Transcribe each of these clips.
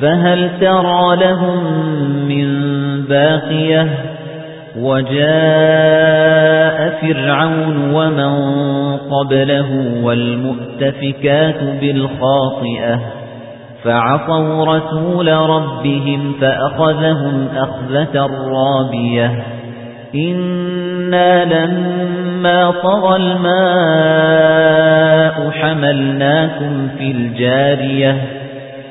فهل ترى لهم من باقية؟ وجاء فرعون ومن قبله والمؤتفكات بالخاطئة فعصوا رسول ربهم فأخذهم أخذة رابية. إنا لما طغى الماء حملناكم في الجارية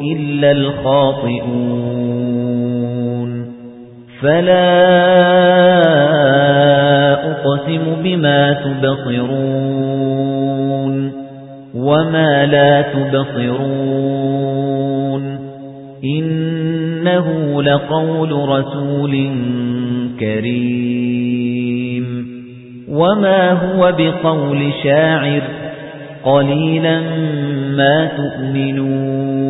إلا الخاطئون. فلا أقسم بما تبصرون وما لا تبصرون. إنه لقول رسول كريم. وما هو بقول شاعر قليلا ما تؤمنون.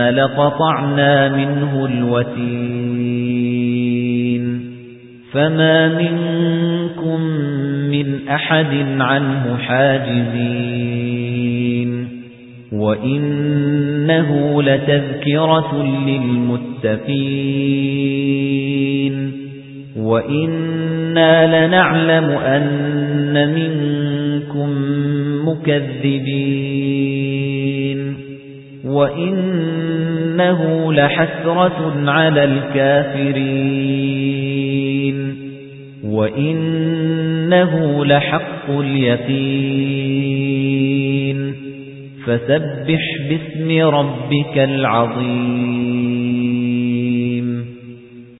لَقَطَعْنَا مِنْهُ الْوَتِينَ فَمَا مِنكُم مِّنْ أَحَدٍ عَنْهُ حَاجِزِينَ وَإِنَّهُ لَتَذْكِرَةٌ لِّلْمُتَّقِينَ وَإِنَّا لَنَعْلَمُ أَنَّ مِنكُم مُّكَذِّبِينَ وَإِنَّهُ لَحَسْرَةٌ عَلَى الْكَافِرِينَ وَإِنَّهُ لَحَقُّ الْيَقِينِ فَسَبِّحْ بِاسْمِ رَبِّكَ الْعَظِيمِ